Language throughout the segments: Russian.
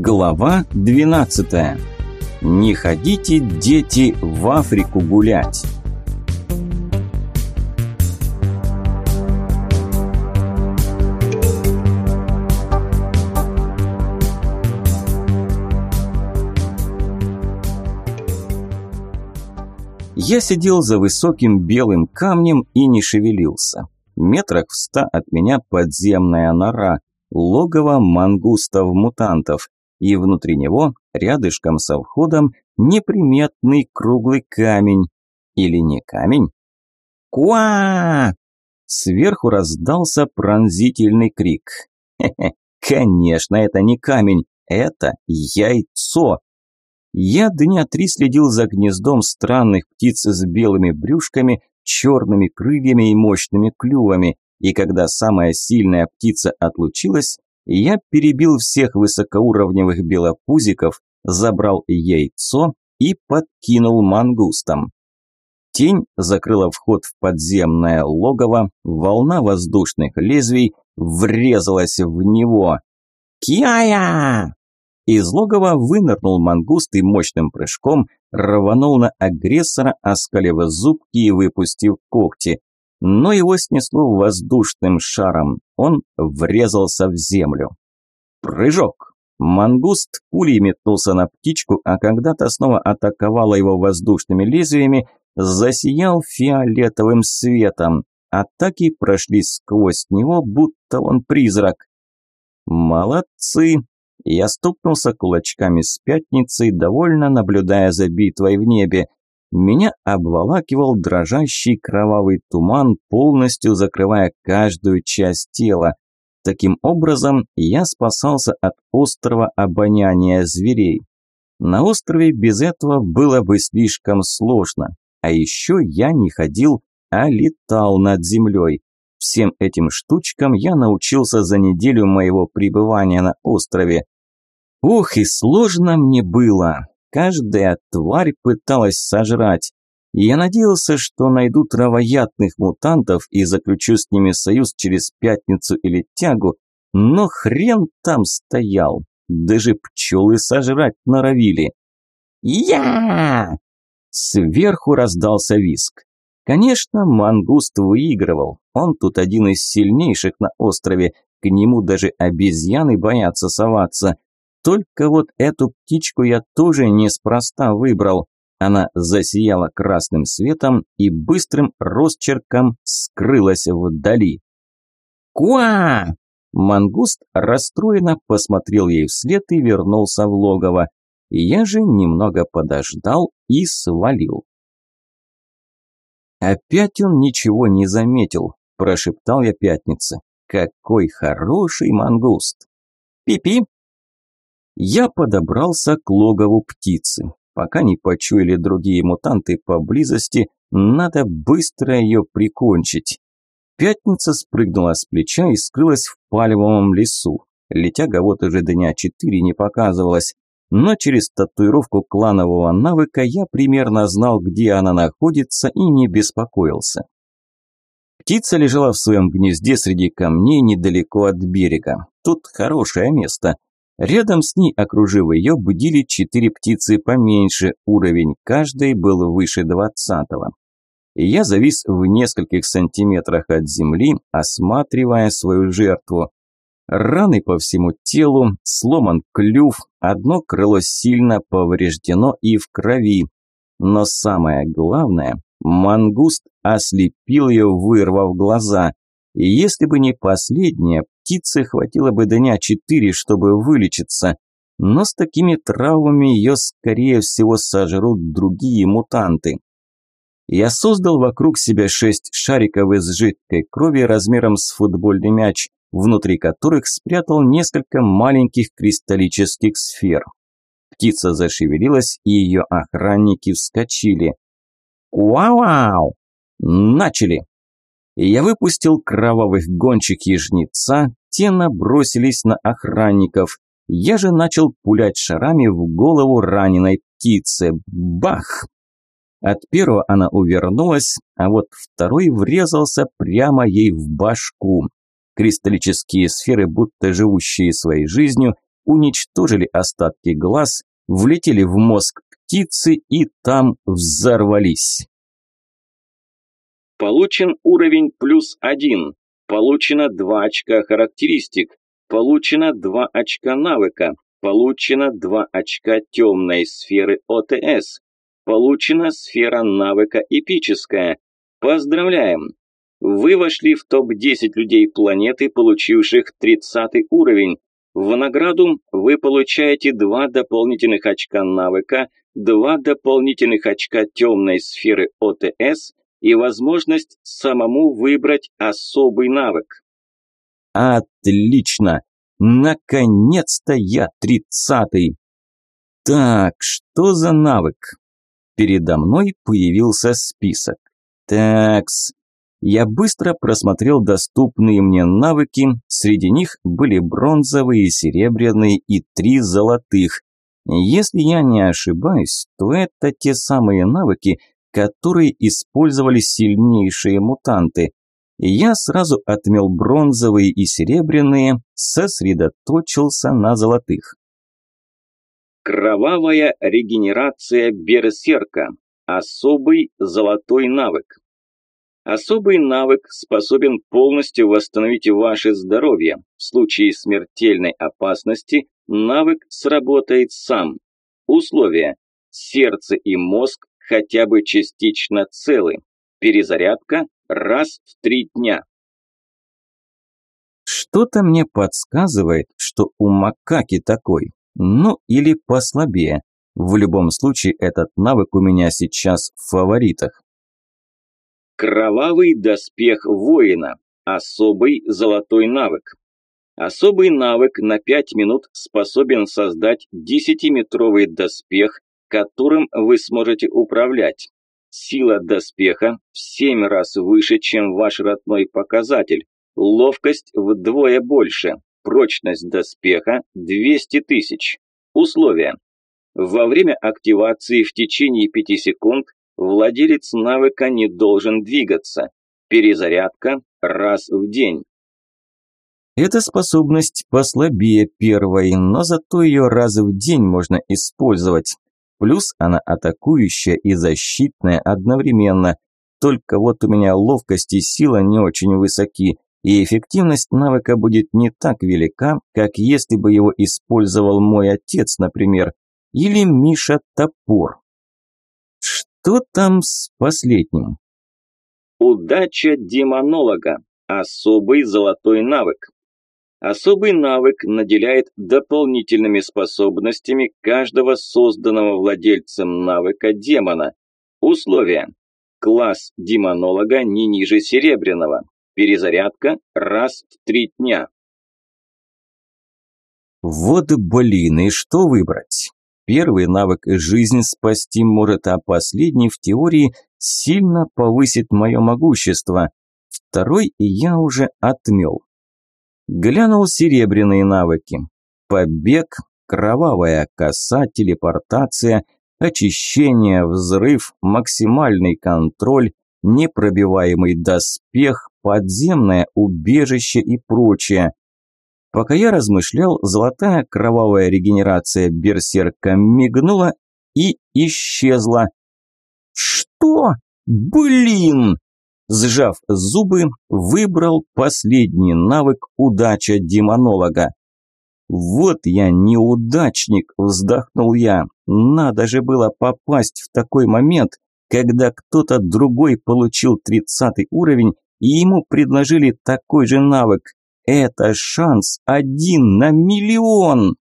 Глава 12. Не ходите, дети, в Африку гулять. Я сидел за высоким белым камнем и не шевелился. Метрах в ста от меня подземная нора, логово мангустов-мутантов, и внутри него, рядышком со входом, неприметный круглый камень. Или не камень? Куа! Сверху раздался пронзительный крик. Хе-хе, конечно, это не камень, это яйцо. Я дня три следил за гнездом странных птиц с белыми брюшками, черными крыльями и мощными клювами, и когда самая сильная птица отлучилась, я перебил всех высокоуровневых белопузиков, забрал яйцо и подкинул мангустам. Тень закрыла вход в подземное логово, волна воздушных лезвий врезалась в него. «Кияя!» Из логова вынырнул мангуст и мощным прыжком рванул на агрессора, оскалив зубки и выпустив когти. Но его снесло воздушным шаром. Он врезался в землю. Прыжок. Мангуст пулей метнулся на птичку, а когда то снова атаковала его воздушными лезвиями, засиял фиолетовым светом. Атаки прошли сквозь него, будто он призрак. «Молодцы!» Я стукнулся кулачками с пятницей, довольно наблюдая за битвой в небе. Меня обволакивал дрожащий кровавый туман, полностью закрывая каждую часть тела. Таким образом, я спасался от острого обоняния зверей. На острове без этого было бы слишком сложно. А еще я не ходил, а летал над землей. Всем этим штучкам я научился за неделю моего пребывания на острове. Ух, и сложно мне было. Каждая тварь пыталась сожрать. Я надеялся, что найду травоядных мутантов и заключу с ними союз через пятницу или тягу, но хрен там стоял. Даже пчелы сожрать норовили. Я! Сверху раздался виск. Конечно, мангуст выигрывал. Он тут один из сильнейших на острове. К нему даже обезьяны боятся соваться. Только вот эту птичку я тоже неспроста выбрал. Она засияла красным светом и быстрым росчерком скрылась вдали. «Куа!» Мангуст расстроенно посмотрел ей вслед и вернулся в логово. Я же немного подождал и свалил. «Опять он ничего не заметил», – прошептал я пятнице. «Какой хороший мангуст!» «Пи-пи!» Я подобрался к логову птицы. Пока не почуяли другие мутанты поблизости, надо быстро ее прикончить. Пятница спрыгнула с плеча и скрылась в пальмовом лесу. Летяга вот уже дня четыре не показывалась, но через татуировку кланового навыка я примерно знал, где она находится и не беспокоился. Птица лежала в своем гнезде среди камней недалеко от берега. Тут хорошее место. Рядом с ней, окружив ее, будили четыре птицы поменьше, уровень каждой был выше двадцатого. Я завис в нескольких сантиметрах от земли, осматривая свою жертву. Раны по всему телу, сломан клюв, одно крыло сильно повреждено и в крови. Но самое главное, мангуст ослепил ее, вырвав глаза. И если бы не последнее, птице хватило бы дня четыре, чтобы вылечиться. Но с такими травмами ее, скорее всего, сожрут другие мутанты. Я создал вокруг себя шесть шариков из жидкой крови размером с футбольный мяч, внутри которых спрятал несколько маленьких кристаллических сфер. Птица зашевелилась, и ее охранники вскочили. «Вау-вау!» «Начали!» Я выпустил кровавых гонщик и жнеца, те набросились на охранников. Я же начал пулять шарами в голову раненой птицы. Бах! От первого она увернулась, а вот второй врезался прямо ей в башку. Кристаллические сферы, будто живущие своей жизнью, уничтожили остатки глаз, влетели в мозг птицы и там взорвались. Получен уровень плюс один. Получено 2 очка характеристик. Получено 2 очка навыка. Получено 2 очка темной сферы ОТС. Получена сфера навыка эпическая. Поздравляем! Вы вошли в топ-10 людей планеты, получивших 30 уровень. В награду вы получаете 2 дополнительных очка навыка, 2 дополнительных очка темной сферы ОТС и возможность самому выбрать особый навык. Отлично! Наконец-то я тридцатый! Так, что за навык? Передо мной появился список. Такс. Я быстро просмотрел доступные мне навыки, среди них были бронзовые, серебряные и три золотых. Если я не ошибаюсь, то это те самые навыки, которые использовали сильнейшие мутанты. Я сразу отмел бронзовые и серебряные, сосредоточился на золотых. Кровавая регенерация берсерка. Особый золотой навык. Особый навык способен полностью восстановить ваше здоровье. В случае смертельной опасности навык сработает сам. Условия. Сердце и мозг хотя бы частично целы. Перезарядка раз в три дня. Что-то мне подсказывает, что у макаки такой. Ну, или послабее. В любом случае, этот навык у меня сейчас в фаворитах. Кровавый доспех воина. Особый золотой навык. Особый навык на 5 минут способен создать 10-метровый доспех, которым вы сможете управлять. Сила доспеха в 7 раз выше, чем ваш родной показатель. Ловкость вдвое больше. Прочность доспеха 200 тысяч. Условия. Во время активации в течение 5 секунд владелец навыка не должен двигаться. Перезарядка раз в день. Эта способность послабее первой, но зато ее раз в день можно использовать. Плюс она атакующая и защитная одновременно. Только вот у меня ловкость и сила не очень высоки, и эффективность навыка будет не так велика, как если бы его использовал мой отец, например, или Миша Топор. Что там с последним? Удача демонолога. Особый золотой навык. Особый навык наделяет дополнительными способностями каждого созданного владельцем навыка демона. Условия. Класс демонолога не ниже серебряного. Перезарядка раз в три дня. Вот блин, и что выбрать? Первый навык жизнь спасти может, а последний в теории сильно повысит мое могущество. Второй я уже отмел. Глянул серебряные навыки. Побег, кровавая коса, телепортация, очищение, взрыв, максимальный контроль, непробиваемый доспех, подземное убежище и прочее. Пока я размышлял, золотая кровавая регенерация берсерка мигнула и исчезла. «Что? Блин!» Сжав зубы, выбрал последний навык удача демонолога. «Вот я неудачник», – вздохнул я. «Надо же было попасть в такой момент, когда кто-то другой получил тридцатый уровень, и ему предложили такой же навык. Это шанс один на миллион.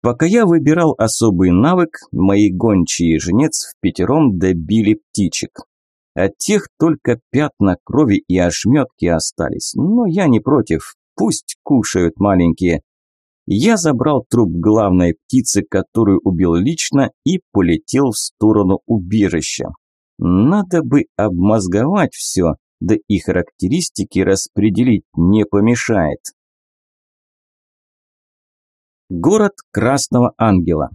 Пока я выбирал особый навык, мои гончие жнец в пятером добили птичек. От тех только пятна крови и ошметки остались, но я не против, пусть кушают маленькие. Я забрал труп главной птицы, которую убил лично, и полетел в сторону убежища. Надо бы обмозговать все, да и характеристики распределить не помешает. Город Красного Ангела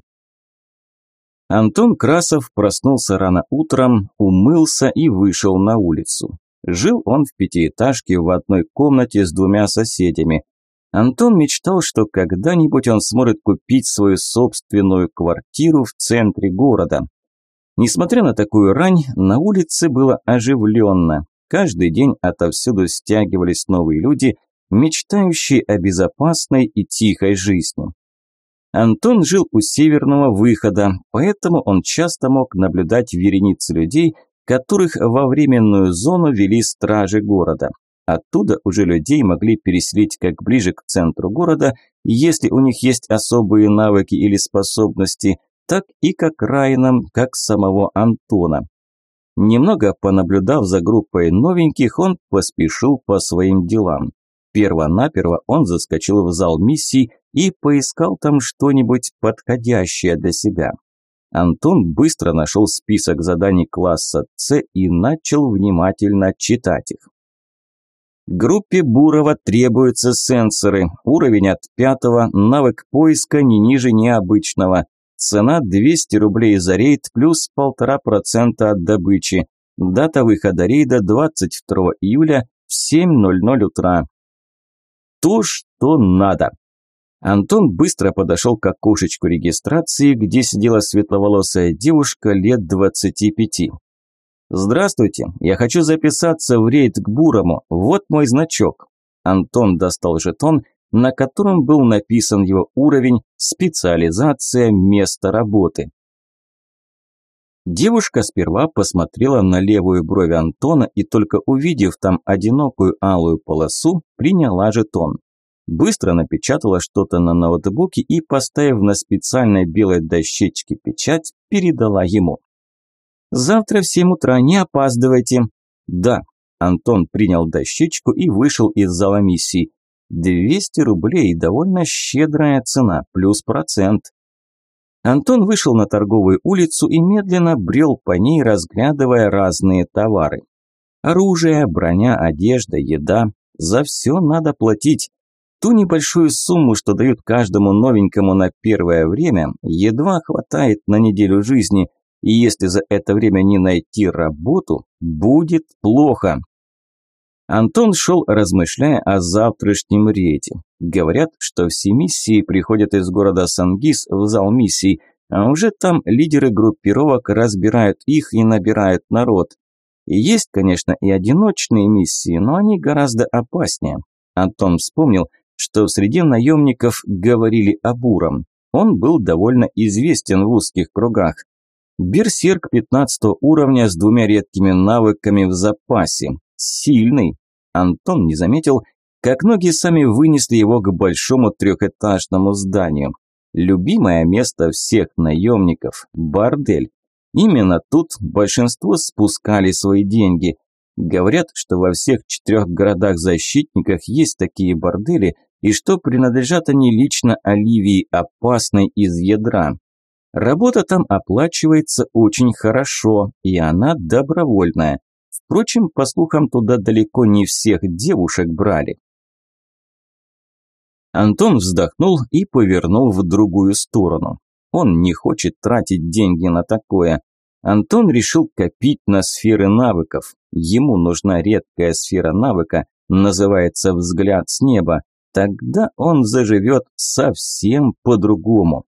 Антон Красов проснулся рано утром, умылся и вышел на улицу. Жил он в пятиэтажке в одной комнате с двумя соседями. Антон мечтал, что когда-нибудь он сможет купить свою собственную квартиру в центре города. Несмотря на такую рань, на улице было оживленно. Каждый день отовсюду стягивались новые люди, мечтающие о безопасной и тихой жизни. Антон жил у северного выхода, поэтому он часто мог наблюдать вереницы людей, которых во временную зону вели стражи города. Оттуда уже людей могли переселить как ближе к центру города, если у них есть особые навыки или способности, так и как Райнам, как самого Антона. Немного понаблюдав за группой новеньких, он поспешил по своим делам. Перво-наперво он заскочил в зал миссий и поискал там что-нибудь подходящее для себя. Антон быстро нашел список заданий класса С и начал внимательно читать их. Группе Бурова требуются сенсоры, уровень от пятого, навык поиска не ниже необычного, цена 200 рублей за рейд плюс 1,5% от добычи, дата выхода рейда 22 июля в 7.00 утра. То, что надо. Антон быстро подошел к окошечку регистрации, где сидела светловолосая девушка лет 25. «Здравствуйте, я хочу записаться в рейд к Бурому, вот мой значок». Антон достал жетон, на котором был написан его уровень, специализация, место работы. Девушка сперва посмотрела на левую бровь Антона и только увидев там одинокую алую полосу, приняла жетон. Быстро напечатала что-то на ноутбуке и, поставив на специальной белой дощечке печать, передала ему. Завтра в семь утра, не опаздывайте. Да. Антон принял дощечку и вышел из зала миссии. 200 рублей – довольно щедрая цена, плюс процент. Антон вышел на торговую улицу и медленно брел по ней, разглядывая разные товары. Оружие, броня, одежда, еда – за все надо платить. Ту небольшую сумму, что дают каждому новенькому на первое время, едва хватает на неделю жизни, и если за это время не найти работу, будет плохо. Антон шел, размышляя о завтрашнем рейде. Говорят, что все миссии приходят из города Сангис в зал миссий, а уже там лидеры группировок разбирают их и набирают народ. Есть, конечно, и одиночные миссии, но они гораздо опаснее. Антон вспомнил, что в среде наемников говорили о Буром. Он был довольно известен в узких кругах. Берсерк 15 уровня с двумя редкими навыками в запасе. Сильный. Антон не заметил, как ноги сами вынесли его к большому трехэтажному зданию. Любимое место всех наемников – бордель. Именно тут большинство спускали свои деньги. Говорят, что во всех четырех городах-защитниках есть такие бордели, и что принадлежат они лично Оливии Опасной из ядра. Работа там оплачивается очень хорошо, и она добровольная. Впрочем, по слухам, туда далеко не всех девушек брали. Антон вздохнул и повернул в другую сторону. Он не хочет тратить деньги на такое. Антон решил копить на сферы навыков. Ему нужна редкая сфера навыка, называется «взгляд с неба». Тогда он заживет совсем по-другому.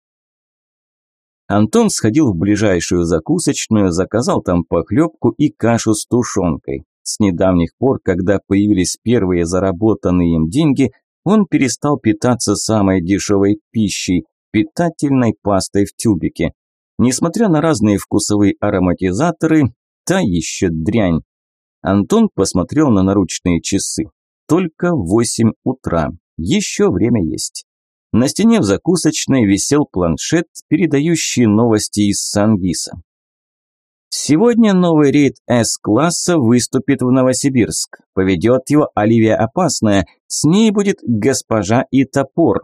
Антон сходил в ближайшую закусочную, заказал там похлебку и кашу с тушенкой. С недавних пор, когда появились первые заработанные им деньги, он перестал питаться самой дешевой пищей – питательной пастой в тюбике. Несмотря на разные вкусовые ароматизаторы, та еще дрянь. Антон посмотрел на наручные часы. Только 8 утра. Еще время есть. На стене в закусочной висел планшет, передающий новости из Сангиса. Сегодня новый рейд С-класса выступит в Новосибирск. Поведет его Оливия Опасная, с ней будет госпожа и топор.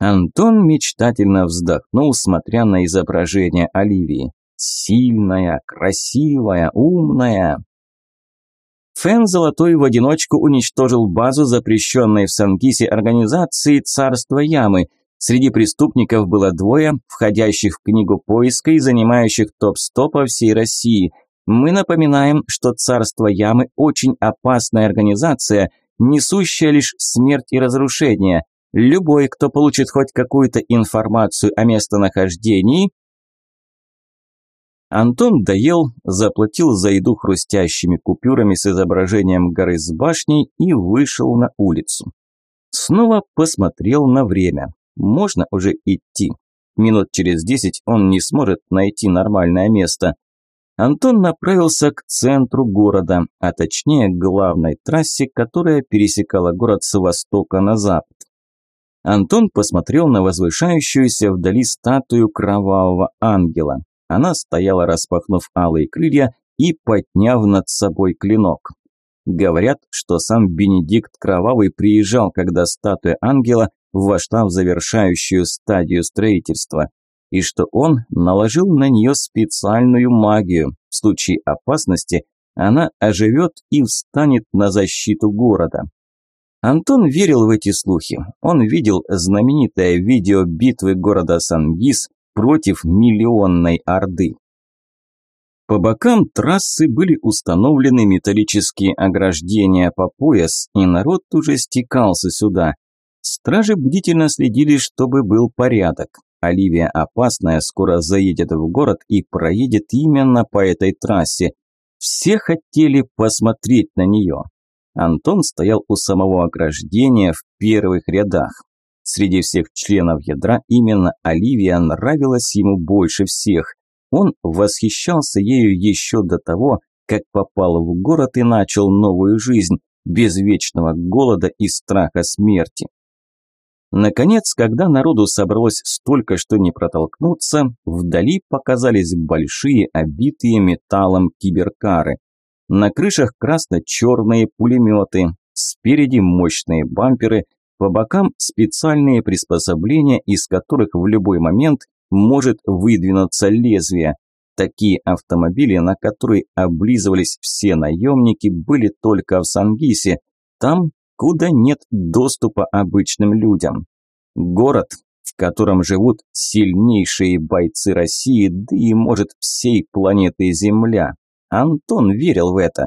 Антон мечтательно вздохнул, смотря на изображение Оливии. Сильная, красивая, умная. Фэн Золотой в одиночку уничтожил базу запрещенной в Сангисе организации «Царство Ямы». Среди преступников было двое, входящих в книгу поиска и занимающих топ-100 по всей России. Мы напоминаем, что «Царство Ямы» – очень опасная организация, несущая лишь смерть и разрушение. Любой, кто получит хоть какую-то информацию о местонахождении, Антон доел, заплатил за еду хрустящими купюрами с изображением горы с башней и вышел на улицу. Снова посмотрел на время. Можно уже идти. Минут через десять он не сможет найти нормальное место. Антон направился к центру города, а точнее к главной трассе, которая пересекала город с востока на запад. Антон посмотрел на возвышающуюся вдали статую кровавого ангела. Она стояла, распахнув алые крылья и подняв над собой клинок. Говорят, что сам Бенедикт Кровавый приезжал, когда статуя ангела вошла в завершающую стадию строительства, и что он наложил на нее специальную магию. В случае опасности она оживет и встанет на защиту города. Антон верил в эти слухи. Он видел знаменитое видео битвы города Сангис против миллионной Орды. По бокам трассы были установлены металлические ограждения по пояс, и народ уже стекался сюда. Стражи бдительно следили, чтобы был порядок. Оливия опасная скоро заедет в город и проедет именно по этой трассе. Все хотели посмотреть на нее. Антон стоял у самого ограждения в первых рядах. Среди всех членов ядра именно Оливия нравилась ему больше всех. Он восхищался ею еще до того, как попал в город и начал новую жизнь, без вечного голода и страха смерти. Наконец, когда народу собралось столько, что не протолкнуться, вдали показались большие, обитые металлом киберкары. На крышах красно-черные пулеметы, спереди мощные бамперы, по бокам специальные приспособления, из которых в любой момент может выдвинуться лезвие. Такие автомобили, на которые облизывались все наемники, были только в Сангисе, там, куда нет доступа обычным людям. Город, в котором живут сильнейшие бойцы России, да и, может, всей планеты Земля. Антон верил в это.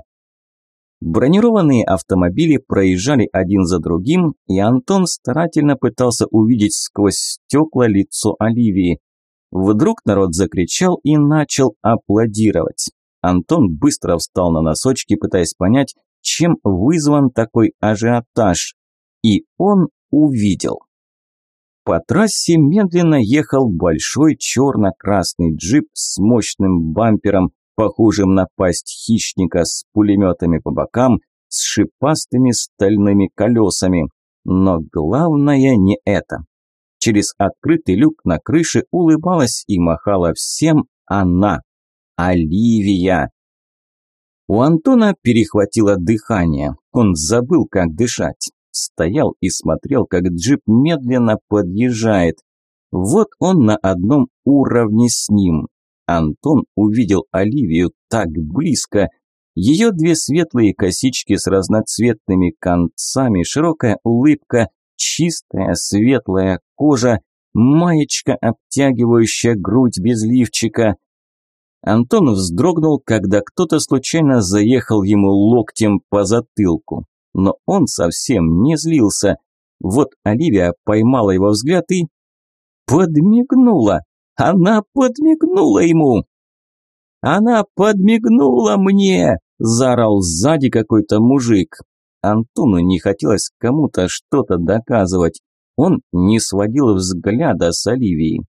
Бронированные автомобили проезжали один за другим, и Антон старательно пытался увидеть сквозь стекла лицо Оливии. Вдруг народ закричал и начал аплодировать. Антон быстро встал на носочки, пытаясь понять, чем вызван такой ажиотаж. И он увидел. По трассе медленно ехал большой черно-красный джип с мощным бампером, похожим на пасть хищника с пулеметами по бокам, с шипастыми стальными колесами. Но главное не это. Через открытый люк на крыше улыбалась и махала всем она, Оливия. У Антона перехватило дыхание. Он забыл, как дышать. Стоял и смотрел, как джип медленно подъезжает. Вот он на одном уровне с ним. Антон увидел Оливию так близко. Ее две светлые косички с разноцветными концами, широкая улыбка, чистая светлая кожа, маечка, обтягивающая грудь без лифчика. Антон вздрогнул, когда кто-то случайно заехал ему локтем по затылку. Но он совсем не злился. Вот Оливия поймала его взгляд и... подмигнула. Она подмигнула ему. Она подмигнула мне, заорал сзади какой-то мужик. Антону не хотелось кому-то что-то доказывать. Он не сводил взгляда с Оливии.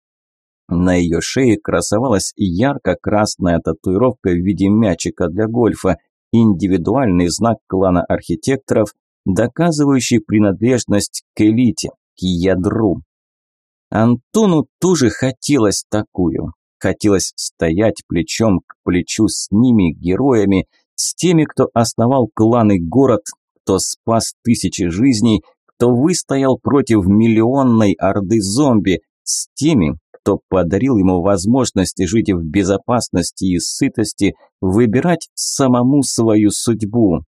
На ее шее красовалась ярко-красная татуировка в виде мячика для гольфа, индивидуальный знак клана архитекторов, доказывающий принадлежность к элите, к ядру. Антону тоже хотелось такую. Хотелось стоять плечом к плечу с ними, героями, с теми, кто основал клан и город, кто спас тысячи жизней, кто выстоял против миллионной орды зомби, с теми, кто подарил ему возможность жить в безопасности и сытости, выбирать самому свою судьбу.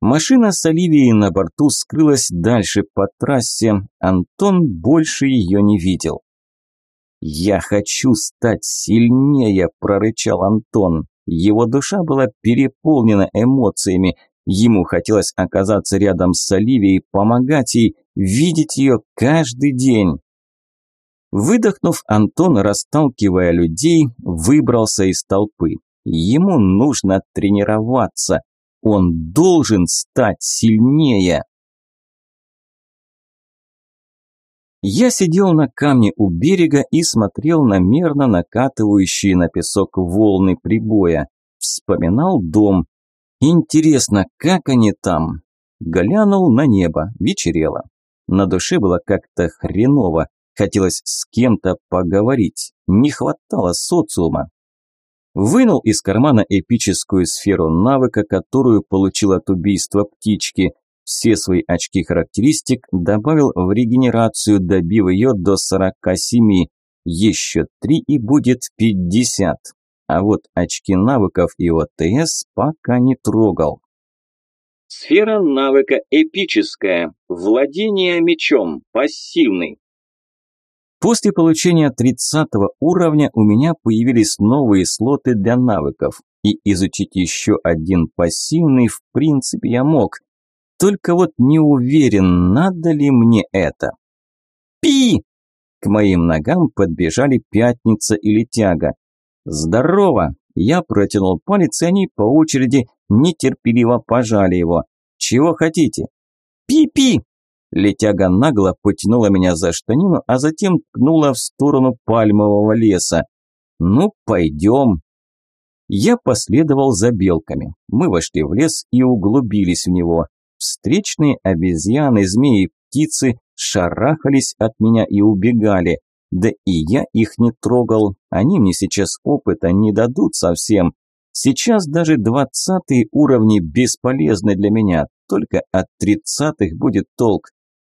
Машина с Оливией на борту скрылась дальше по трассе, Антон больше ее не видел. «Я хочу стать сильнее», – прорычал Антон. Его душа была переполнена эмоциями. Ему хотелось оказаться рядом с Оливией, помогать ей, видеть ее каждый день. Выдохнув, Антон, расталкивая людей, выбрался из толпы. Ему нужно тренироваться. Он должен стать сильнее. Я сидел на камне у берега и смотрел на мерно накатывающие на песок волны прибоя. Вспоминал дом. Интересно, как они там? Глянул на небо, вечерело. На душе было как-то хреново. Хотелось с кем-то поговорить. Не хватало социума. Вынул из кармана эпическую сферу навыка, которую получил от убийства птички. Все свои очки характеристик добавил в регенерацию, добив ее до 47. Еще три и будет 50. А вот очки навыков и ОТС пока не трогал. Сфера навыка эпическая. Владение мечом. Пассивный. После получения 30 уровня у меня появились новые слоты для навыков, и изучить еще один пассивный в принципе я мог. Только вот не уверен, надо ли мне это. Пи! К моим ногам подбежали пятница или тяга. Здорово! Я протянул палец, и они по очереди нетерпеливо пожали его. Чего хотите? Пи-пи! Летяга нагло потянула меня за штанину, а затем ткнула в сторону пальмового леса. «Ну, пойдем». Я последовал за белками. Мы вошли в лес и углубились в него. Встречные обезьяны, змеи, птицы шарахались от меня и убегали. Да и я их не трогал. Они мне сейчас опыта не дадут совсем. Сейчас даже двадцатые уровни бесполезны для меня. Только от тридцатых будет толк.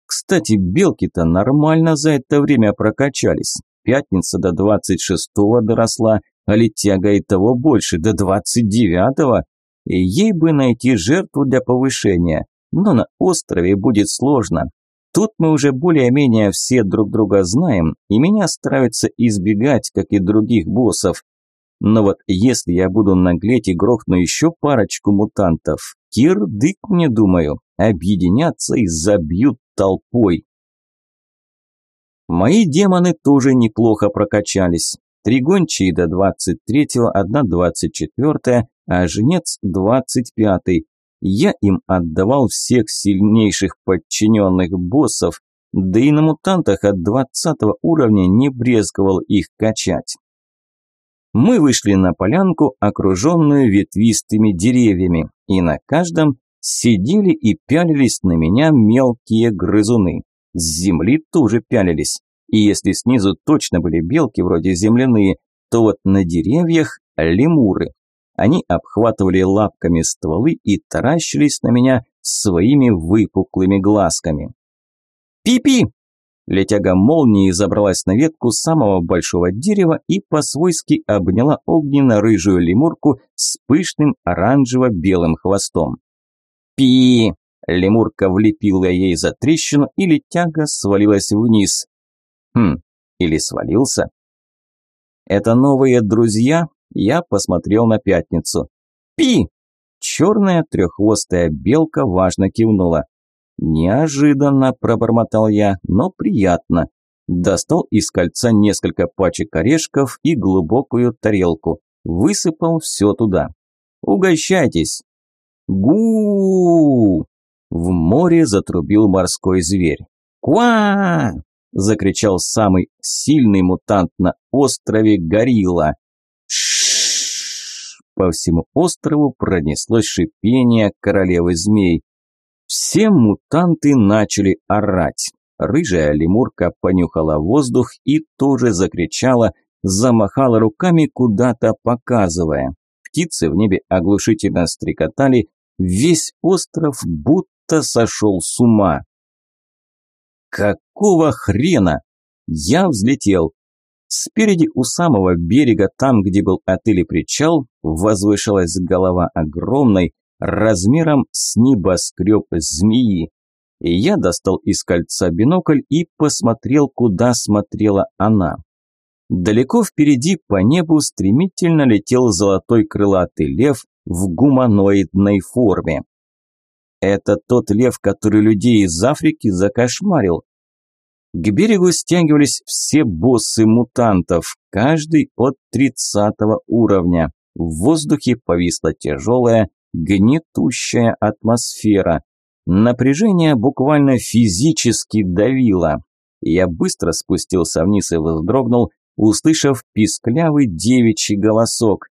Кстати, белки-то нормально за это время прокачались. Пятница до двадцать шестого доросла, а летяга и того больше, до двадцать девятого. И ей бы найти жертву для повышения. Но на острове будет сложно. Тут мы уже более-менее все друг друга знаем, и меня стараются избегать, как и других боссов. Но вот если я буду наглеть и грохну еще парочку мутантов, кирдык мне, думаю, объединятся и забьют толпой. Мои демоны тоже неплохо прокачались. Три гончие до 23-го, одна 24-я, а жнец 25-й. Я им отдавал всех сильнейших подчиненных боссов, да и на мутантах от 20 уровня не брезговал их качать. Мы вышли на полянку, окруженную ветвистыми деревьями, и на каждом сидели и пялились на меня мелкие грызуны. С земли тоже пялились. И если снизу точно были белки, вроде земляные, то вот на деревьях лемуры. Они обхватывали лапками стволы и таращились на меня своими выпуклыми глазками. «Пи-пи!» Летяга молнии забралась на ветку самого большого дерева и по-свойски обняла огненно-рыжую лемурку с пышным оранжево-белым хвостом. «Пи!» Лемурка влепила ей за трещину, и летяга свалилась вниз. Хм, или свалился? Это новые друзья? Я посмотрел на пятницу. «Пи!» Черная треххвостая белка важно кивнула. «Неожиданно», – пробормотал я, – «но приятно». Достал из кольца несколько пачек орешков и глубокую тарелку. Высыпал все туда. «Угощайтесь!» Гу В море затрубил морской зверь. «Ква!» – закричал самый сильный мутант на острове Горилла. По всему острову пронеслось шипение королевы змей. Все мутанты начали орать. Рыжая лемурка понюхала воздух и тоже закричала, замахала руками куда-то показывая. Птицы в небе оглушительно стрекотали, Весь остров будто сошел с ума. Какого хрена? Я взлетел. Спереди у самого берега, там, где был отель и причал, возвышалась голова огромной, размером с небоскреб змеи. Я достал из кольца бинокль и посмотрел, куда смотрела она. Далеко впереди по небу стремительно летел золотой крылатый лев в гуманоидной форме. Это тот лев, который людей из Африки закошмарил. К берегу стягивались все боссы мутантов, каждый от тридцатого уровня. В воздухе повисла тяжелая, гнетущая атмосфера. Напряжение буквально физически давило. Я быстро спустился вниз и вздрогнул, услышав писклявый девичий голосок.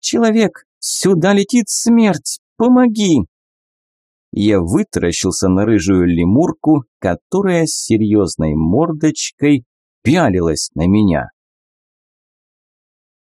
«Человек, сюда летит смерть! Помоги!» Я вытаращился на рыжую лемурку, которая с серьезной мордочкой пялилась на меня.